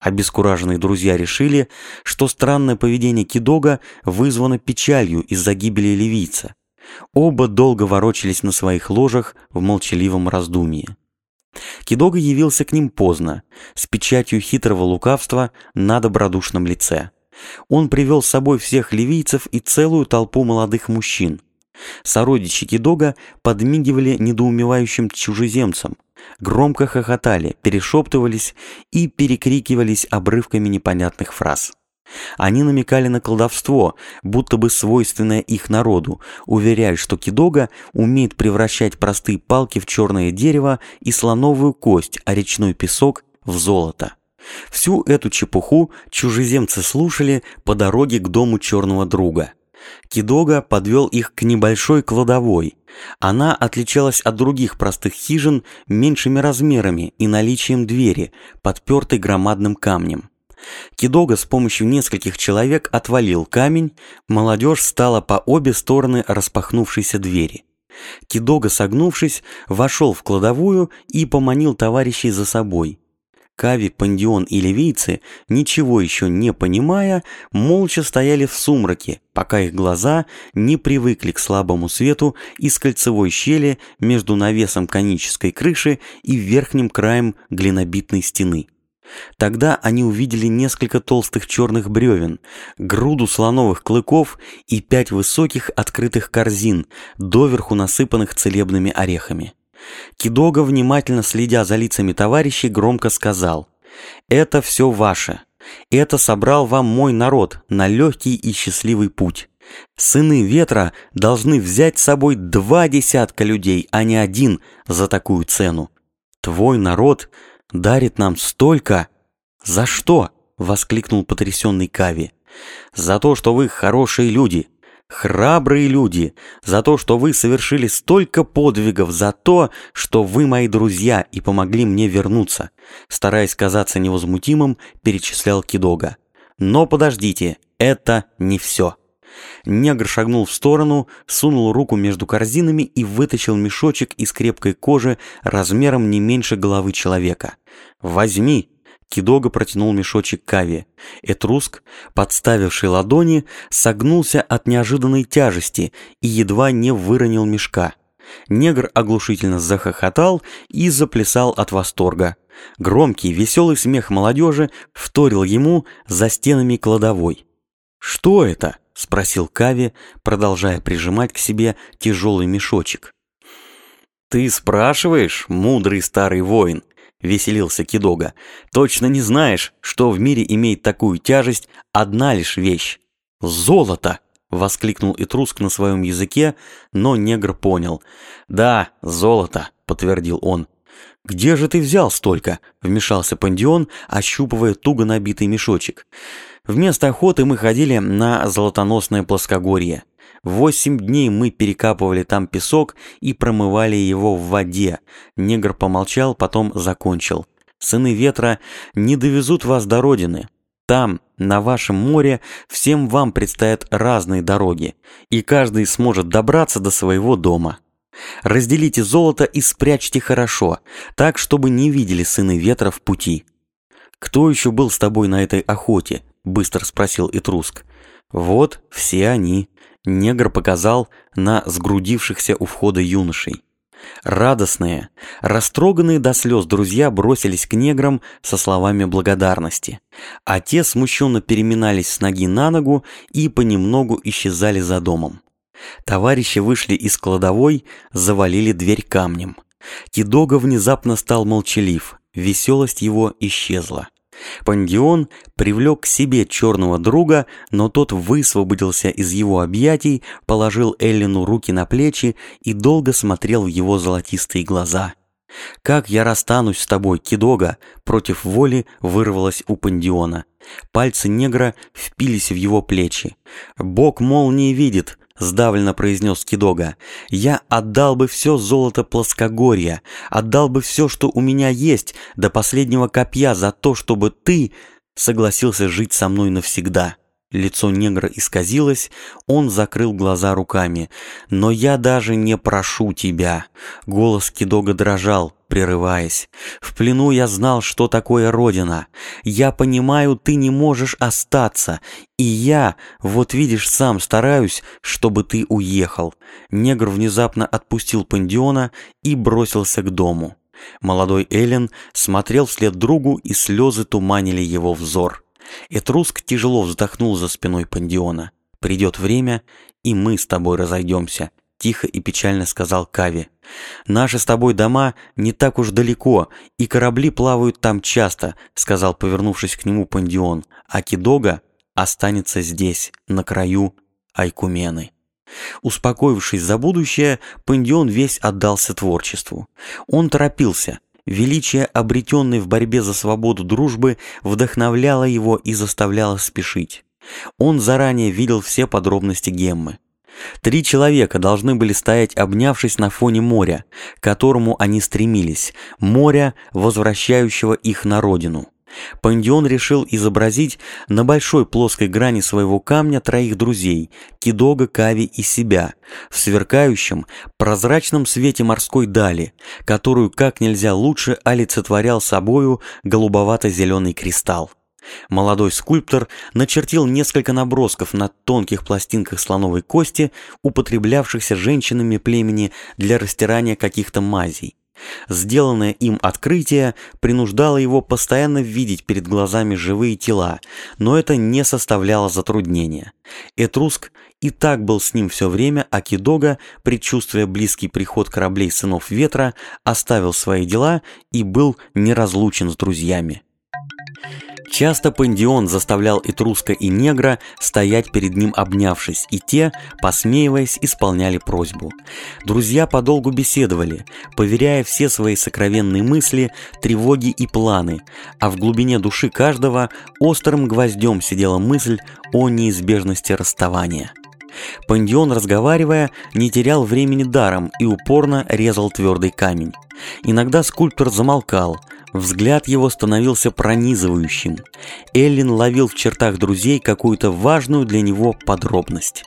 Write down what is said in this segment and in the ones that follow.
Обескураженные друзья решили, что странное поведение Кидога вызвано печалью из-за гибели ливийца. Оба долго ворочались на своих ложах в молчаливом раздумье. Кидога явился к ним поздно, с печатью хитрого лукавства на добродушном лице. Он привел с собой всех ливийцев и целую толпу молодых мужчин. Сородичи Кидога подмигивали недоумевающим чужеземцам, громко хохотали, перешептывались и перекрикивались обрывками непонятных фраз. Они намекали на колдовство, будто бы свойственное их народу, уверяя, что Кидога умеет превращать простые палки в черное дерево и слоновую кость, а речной песок в золото. Всю эту чепуху чужеземцы слушали по дороге к дому черного друга. Кидога подвел их к небольшой кладовой. Она отличалась от других простых хижин меньшими размерами и наличием двери, подпертой громадным камнем. Кидога с помощью нескольких человек отвалил камень, молодежь стала по обе стороны распахнувшейся двери. Кидога, согнувшись, вошел в кладовую и поманил товарищей за собой. Кави, Пандион и ливийцы, ничего еще не понимая, молча стояли в сумраке, пока их глаза не привыкли к слабому свету из кольцевой щели между навесом конической крыши и верхним краем глинобитной стены. Тогда они увидели несколько толстых черных бревен, груду слоновых клыков и пять высоких открытых корзин, доверху насыпанных целебными орехами. Кидога, внимательно следя за лицами товарищей, громко сказал «Это все ваше. Это собрал вам мой народ на легкий и счастливый путь. Сыны ветра должны взять с собой два десятка людей, а не один за такую цену. Твой народ дарит нам столько. За что? воскликнул потрясенный Кави. За то, что вы хорошие люди, храбрые люди, за то, что вы совершили столько подвигов, за то, что вы мои друзья и помогли мне вернуться. Стараясь казаться невозмутимым, перечислял Кидога. Но подождите, это не все. Негр шагнул в сторону, сунул руку между корзинами и вытащил мешочек из крепкой кожи размером не меньше головы человека. «Возьми!» Кидога протянул мешочек Кави. Этруск, подставивший ладони, согнулся от неожиданной тяжести и едва не выронил мешка. Негр оглушительно захохотал и заплясал от восторга. Громкий, веселый смех молодежи вторил ему за стенами кладовой. «Что это?» — спросил Кави, продолжая прижимать к себе тяжелый мешочек. «Ты спрашиваешь, мудрый старый воин?» — веселился Кидога. «Точно не знаешь, что в мире имеет такую тяжесть одна лишь вещь — золото!» — воскликнул Итруск на своем языке, но негр понял. «Да, золото!» — подтвердил он. «Где же ты взял столько?» — вмешался Пандион, ощупывая туго набитый мешочек. Вместо охоты мы ходили на золотоносное плоскогорье. Восемь дней мы перекапывали там песок и промывали его в воде. Негр помолчал, потом закончил. Сыны ветра не довезут вас до родины. Там, на вашем море, всем вам предстоят разные дороги, и каждый сможет добраться до своего дома. Разделите золото и спрячьте хорошо, так, чтобы не видели сыны ветра в пути. Кто еще был с тобой на этой охоте? быстро спросил Итруск. Вот все они. Негр показал на сгрудившихся у входа юношей. Радостные, растроганные до слез друзья бросились к неграм со словами благодарности, а те смущенно переминались с ноги на ногу и понемногу исчезали за домом. Товарищи вышли из кладовой, завалили дверь камнем. Тидога внезапно стал молчалив, веселость его исчезла. Пандион привлек к себе черного друга, но тот высвободился из его объятий, положил Эллину руки на плечи и долго смотрел в его золотистые глаза. «Как я расстанусь с тобой, Кидога!» против воли вырвалось у Пандиона. Пальцы негра впились в его плечи. «Бог молнии видит, сдавленно произнес Кидога. «Я отдал бы все золото плоскогорья, отдал бы все, что у меня есть, до последнего копья за то, чтобы ты согласился жить со мной навсегда». Лицо негра исказилось, он закрыл глаза руками. «Но я даже не прошу тебя!» Голос Кидога дрожал, прерываясь. «В плену я знал, что такое Родина. Я понимаю, ты не можешь остаться. И я, вот видишь, сам стараюсь, чтобы ты уехал». Негр внезапно отпустил Пандиона и бросился к дому. Молодой Эллен смотрел вслед другу, и слезы туманили его взор. Этруск тяжело вздохнул за спиной Пандиона. «Придет время, и мы с тобой разойдемся», — тихо и печально сказал Кави. «Наши с тобой дома не так уж далеко, и корабли плавают там часто», — сказал, повернувшись к нему Пандион. «А Кидога останется здесь, на краю Айкумены». Успокоившись за будущее, Пандион весь отдался творчеству. Он торопился. Величие, обретенной в борьбе за свободу дружбы, вдохновляло его и заставляло спешить. Он заранее видел все подробности Геммы. Три человека должны были стоять, обнявшись на фоне моря, к которому они стремились, моря, возвращающего их на родину. Пандион решил изобразить на большой плоской грани своего камня троих друзей – Кидога, Кави и себя, в сверкающем, прозрачном свете морской дали, которую как нельзя лучше олицетворял собою голубовато-зеленый кристалл. Молодой скульптор начертил несколько набросков на тонких пластинках слоновой кости, употреблявшихся женщинами племени для растирания каких-то мазей. Сделанное им открытие принуждало его постоянно видеть перед глазами живые тела, но это не составляло затруднения. Этруск и так был с ним все время, а Кидога, предчувствуя близкий приход кораблей сынов ветра, оставил свои дела и был неразлучен с друзьями. Часто Пандион заставлял Этруска и Негра стоять перед ним обнявшись, и те, посмеиваясь, исполняли просьбу. Друзья подолгу беседовали, поверяя все свои сокровенные мысли, тревоги и планы, а в глубине души каждого острым гвоздем сидела мысль о неизбежности расставания. Пандион, разговаривая, не терял времени даром и упорно резал твердый камень. Иногда скульптор замолкал, Взгляд его становился пронизывающим. Эллин ловил в чертах друзей какую-то важную для него подробность.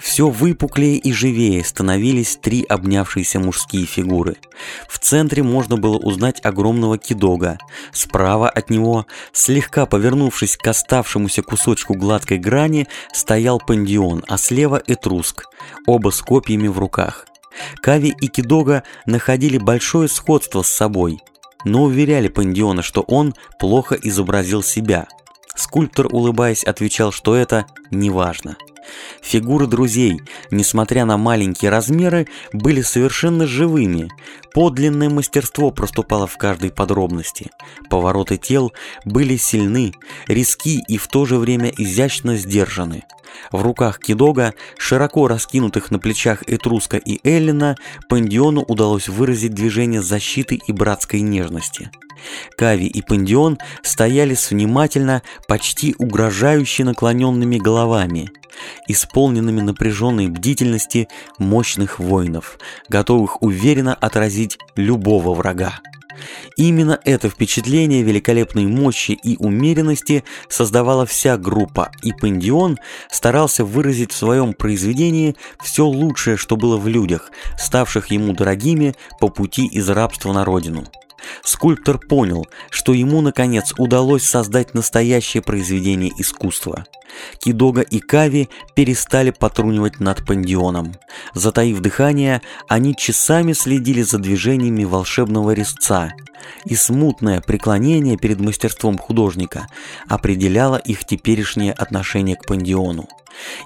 Все выпуклее и живее становились три обнявшиеся мужские фигуры. В центре можно было узнать огромного кидога. Справа от него, слегка повернувшись к оставшемуся кусочку гладкой грани, стоял пандион, а слева этруск, оба с копьями в руках. Кави и Кидога находили большое сходство с собой – но уверяли Пандиона, что он плохо изобразил себя. Скульптор, улыбаясь, отвечал, что это неважно. Фигуры друзей, несмотря на маленькие размеры, были совершенно живыми. Подлинное мастерство проступало в каждой подробности. Повороты тел были сильны, риски и в то же время изящно сдержаны. В руках Кидога, широко раскинутых на плечах Этруска и Эллина, Пандиону удалось выразить движение защиты и братской нежности. Кави и Пандион стояли с внимательно, почти угрожающе наклоненными головами, исполненными напряженной бдительности мощных воинов, готовых уверенно отразить любого врага. Именно это впечатление великолепной мощи и умеренности создавала вся группа, и Пендион старался выразить в своем произведении все лучшее, что было в людях, ставших ему дорогими по пути из рабства на родину. Скульптор понял, что ему, наконец, удалось создать настоящее произведение искусства. Кидога и Кави перестали потрунивать над пандионом. Затаив дыхание, они часами следили за движениями волшебного резца, и смутное преклонение перед мастерством художника определяло их теперешнее отношение к пандиону.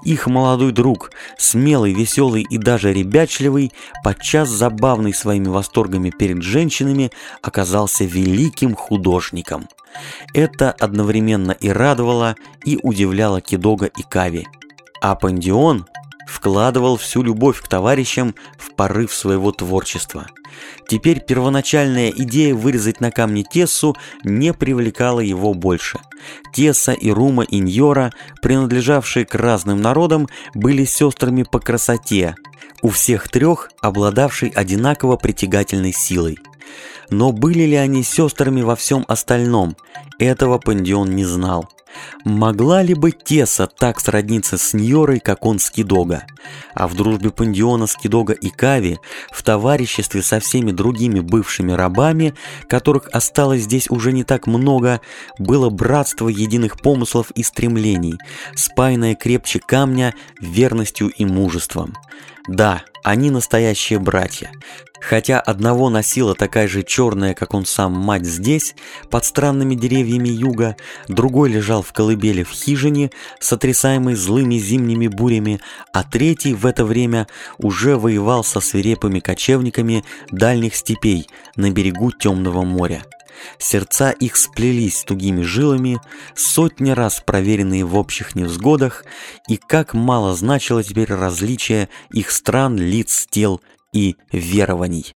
Их молодой друг, смелый, веселый и даже ребячливый, подчас забавный своими восторгами перед женщинами, оказался великим художником. Это одновременно и радовало, и удивляло Кидога и Кави. А Пандион вкладывал всю любовь к товарищам в порыв своего творчества. Теперь первоначальная идея вырезать на камне Тессу не привлекала его больше. Тесса и Рума Иньора, принадлежавшие к разным народам, были сестрами по красоте, у всех трех обладавшей одинаково притягательной силой. Но были ли они сестрами во всем остальном, этого Пандион не знал. Могла ли бы Теса так сродниться с Ньорой, как он с Кидога? А в дружбе Пандиона с Кидога и Кави, в товариществе со всеми другими бывшими рабами, которых осталось здесь уже не так много, было братство единых помыслов и стремлений, спаянное крепче камня верностью и мужеством. Да, они настоящие братья. Хотя одного носила такая же черная, как он сам, мать здесь, под странными деревьями юга, другой лежал в колыбели в хижине, сотрясаемой злыми зимними бурями, а третий в это время уже воевал со свирепыми кочевниками дальних степей на берегу Темного моря. Сердца их сплелись тугими жилами, сотни раз проверенные в общих невзгодах, и как мало значило теперь различие их стран, лиц, тел и верований.